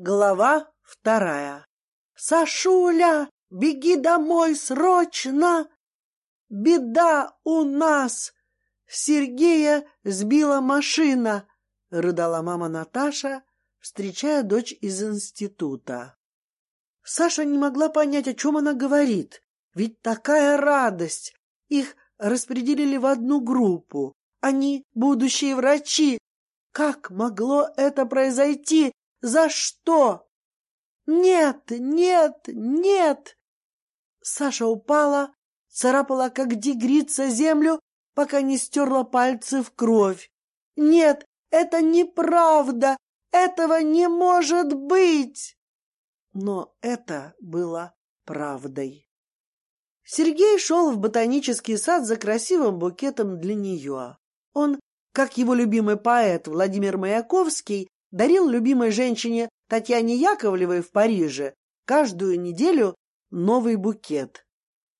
Глава вторая. Сашуля, беги домой срочно! Беда у нас! Сергея сбила машина, рыдала мама Наташа, встречая дочь из института. Саша не могла понять, о чем она говорит. Ведь такая радость! Их распределили в одну группу. Они будущие врачи. Как могло это произойти? За что? Нет, нет, нет! Саша упала, царапала, как дигрица, землю, пока не стерла пальцы в кровь. Нет, это неправда! Этого не может быть! Но это было правдой. Сергей шел в ботанический сад за красивым букетом для нее. Он, как его любимый поэт Владимир Маяковский, дарил любимой женщине Татьяне Яковлевой в Париже каждую неделю новый букет.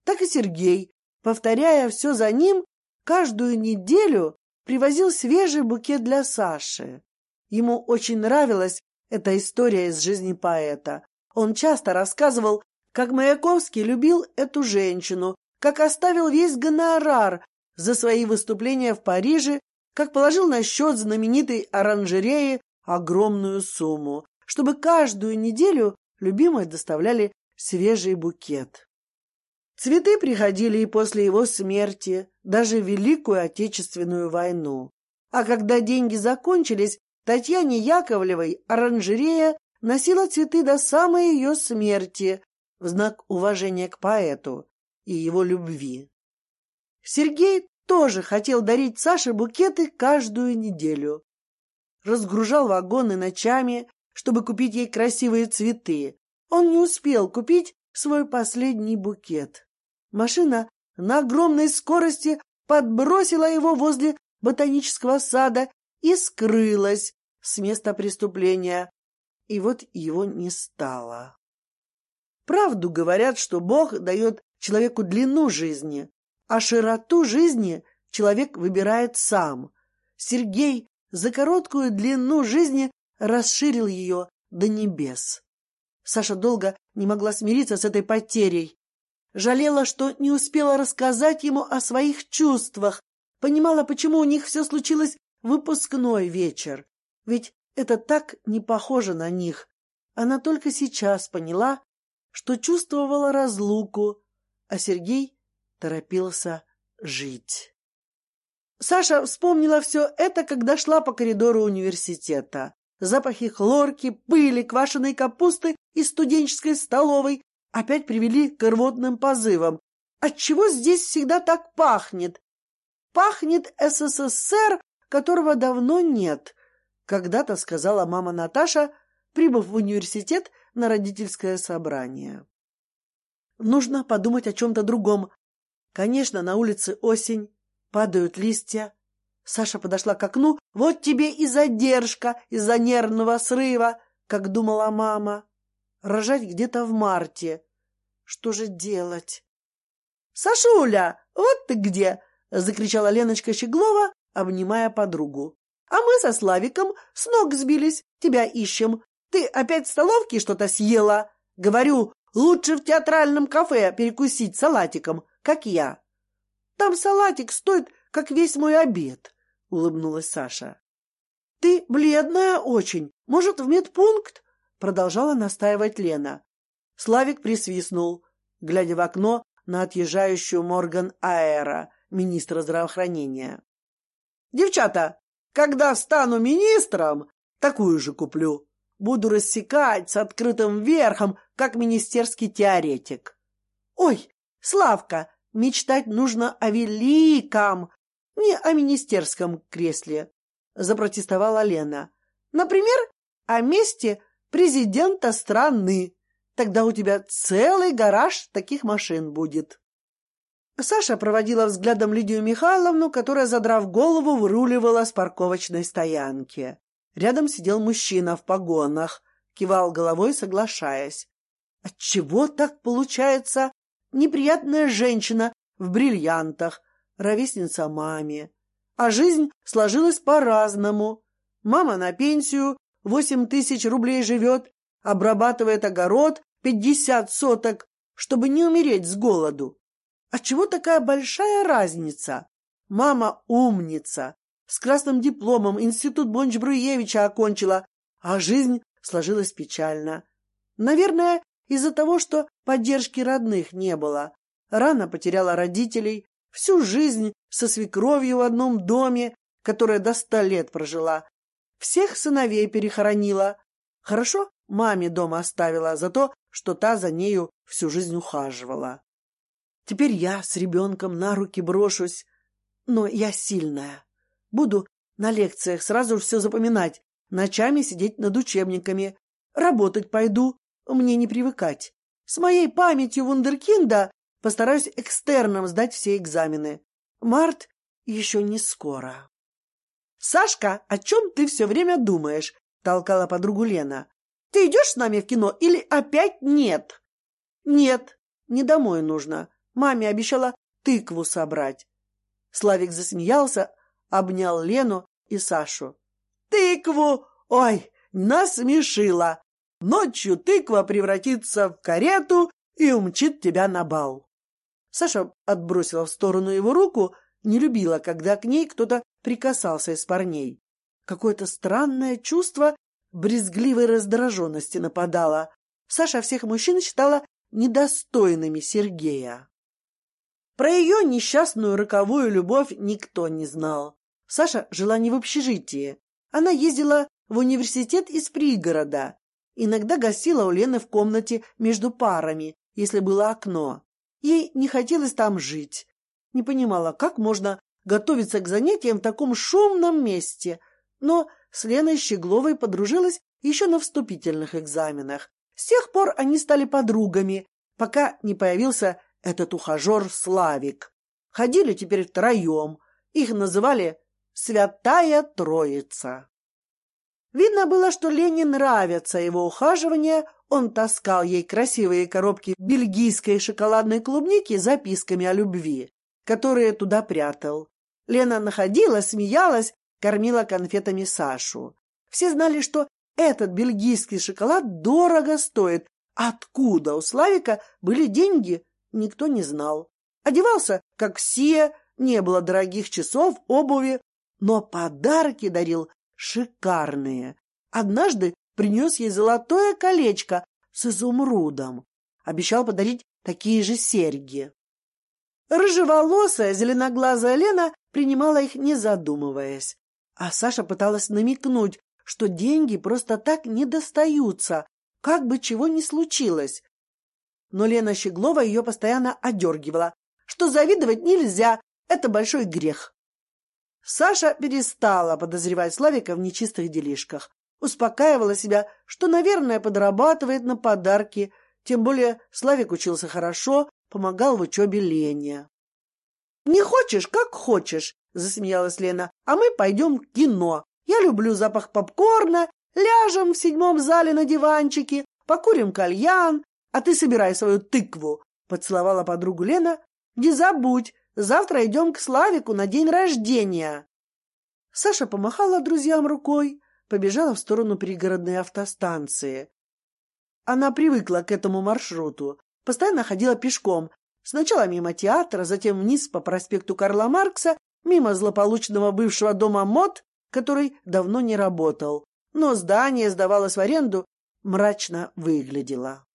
Так и Сергей, повторяя все за ним, каждую неделю привозил свежий букет для Саши. Ему очень нравилась эта история из жизни поэта. Он часто рассказывал, как Маяковский любил эту женщину, как оставил весь гонорар за свои выступления в Париже, как положил на счет знаменитой оранжереи огромную сумму, чтобы каждую неделю любимой доставляли свежий букет. Цветы приходили и после его смерти, даже в Великую Отечественную войну. А когда деньги закончились, Татьяне Яковлевой оранжерея носила цветы до самой ее смерти в знак уважения к поэту и его любви. Сергей тоже хотел дарить Саше букеты каждую неделю разгружал вагоны ночами, чтобы купить ей красивые цветы. Он не успел купить свой последний букет. Машина на огромной скорости подбросила его возле ботанического сада и скрылась с места преступления. И вот его не стало. Правду говорят, что Бог дает человеку длину жизни, а широту жизни человек выбирает сам. Сергей за короткую длину жизни расширил ее до небес. Саша долго не могла смириться с этой потерей. Жалела, что не успела рассказать ему о своих чувствах, понимала, почему у них все случилось выпускной вечер. Ведь это так не похоже на них. Она только сейчас поняла, что чувствовала разлуку, а Сергей торопился жить. Саша вспомнила все это, когда шла по коридору университета. Запахи хлорки, пыли, квашеной капусты из студенческой столовой опять привели к рвотным позывам. Отчего здесь всегда так пахнет? Пахнет СССР, которого давно нет, когда-то сказала мама Наташа, прибыв в университет на родительское собрание. Нужно подумать о чем-то другом. Конечно, на улице осень, Падают листья. Саша подошла к окну. Вот тебе и задержка из-за нервного срыва, как думала мама. Рожать где-то в марте. Что же делать? Сашуля, вот ты где! закричала Леночка Щеглова, обнимая подругу. А мы со Славиком с ног сбились, тебя ищем. Ты опять в столовке что-то съела? Говорю, лучше в театральном кафе перекусить салатиком, как я. Там салатик стоит, как весь мой обед, — улыбнулась Саша. — Ты бледная очень. Может, в медпункт? — продолжала настаивать Лена. Славик присвистнул, глядя в окно на отъезжающую Морган Аэра, министра здравоохранения. — Девчата, когда стану министром, такую же куплю. Буду рассекать с открытым верхом, как министерский теоретик. — Ой, Славка, Мечтать нужно о великом, не о министерском кресле, запротестовала Лена. Например, о месте президента страны. Тогда у тебя целый гараж таких машин будет. Саша проводила взглядом Лидию Михайловну, которая, задрав голову, выруливала с парковочной стоянки. Рядом сидел мужчина в погонах, кивал головой, соглашаясь. Отчего так получается? Неприятная женщина в бриллиантах, ровесница маме. А жизнь сложилась по-разному. Мама на пенсию, восемь тысяч рублей живет, обрабатывает огород пятьдесят соток, чтобы не умереть с голоду. А чего такая большая разница? Мама умница, с красным дипломом институт Бонч-Бруевича окончила, а жизнь сложилась печально. Наверное, из-за того, что поддержки родных не было. Рано потеряла родителей, всю жизнь со свекровью в одном доме, которая до ста лет прожила. Всех сыновей перехоронила. Хорошо маме дома оставила за то, что та за нею всю жизнь ухаживала. Теперь я с ребенком на руки брошусь, но я сильная. Буду на лекциях сразу все запоминать, ночами сидеть над учебниками. Работать пойду, мне не привыкать. С моей памятью вундеркинда постараюсь экстерном сдать все экзамены. Март еще не скоро. «Сашка, о чем ты все время думаешь?» — толкала подругу Лена. «Ты идешь с нами в кино или опять нет?» «Нет, не домой нужно. Маме обещала тыкву собрать». Славик засмеялся, обнял Лену и Сашу. «Тыкву! Ой, насмешила! Ночью тыква превратится в карету и умчит тебя на бал!» Саша отбросила в сторону его руку, не любила, когда к ней кто-то прикасался из парней. Какое-то странное чувство брезгливой раздраженности нападало. Саша всех мужчин считала недостойными Сергея. Про ее несчастную роковую любовь никто не знал. Саша жила не в общежитии. Она ездила в университет из пригорода. Иногда гостила у Лены в комнате между парами, если было окно. Ей не хотелось там жить. Не понимала, как можно готовиться к занятиям в таком шумном месте. Но с Леной Щегловой подружилась еще на вступительных экзаменах. С тех пор они стали подругами, пока не появился этот ухажер Славик. Ходили теперь втроем. Их называли Святая Троица. Видно было, что Лене нравятся его ухаживания. Он таскал ей красивые коробки бельгийской шоколадной клубники с записками о любви, которые туда прятал. Лена находила, смеялась, кормила конфетами Сашу. Все знали, что этот бельгийский шоколад дорого стоит. Откуда у Славика были деньги, никто не знал. Одевался, как все, не было дорогих часов, обуви, но подарки дарил шикарные. Однажды принес ей золотое колечко с изумрудом. Обещал подарить такие же серьги. Рыжеволосая, зеленоглазая Лена принимала их, не задумываясь. А Саша пыталась намекнуть, что деньги просто так не достаются, как бы чего ни случилось. Но Лена Щеглова ее постоянно одергивала, что завидовать нельзя, это большой грех. Саша перестала подозревать Славика в нечистых делишках. Успокаивала себя, что, наверное, подрабатывает на подарки, тем более Славик учился хорошо, помогал в учебе Лене. «Не хочешь, как хочешь», — засмеялась Лена, — «а мы пойдем в кино. Я люблю запах попкорна, ляжем в седьмом зале на диванчике, покурим кальян, а ты собирай свою тыкву», — поцеловала подругу Лена. «Не забудь, Завтра идем к Славику на день рождения. Саша помахала друзьям рукой, побежала в сторону пригородной автостанции. Она привыкла к этому маршруту, постоянно ходила пешком, сначала мимо театра, затем вниз по проспекту Карла Маркса, мимо злополучного бывшего дома МОД, который давно не работал, но здание сдавалось в аренду, мрачно выглядело.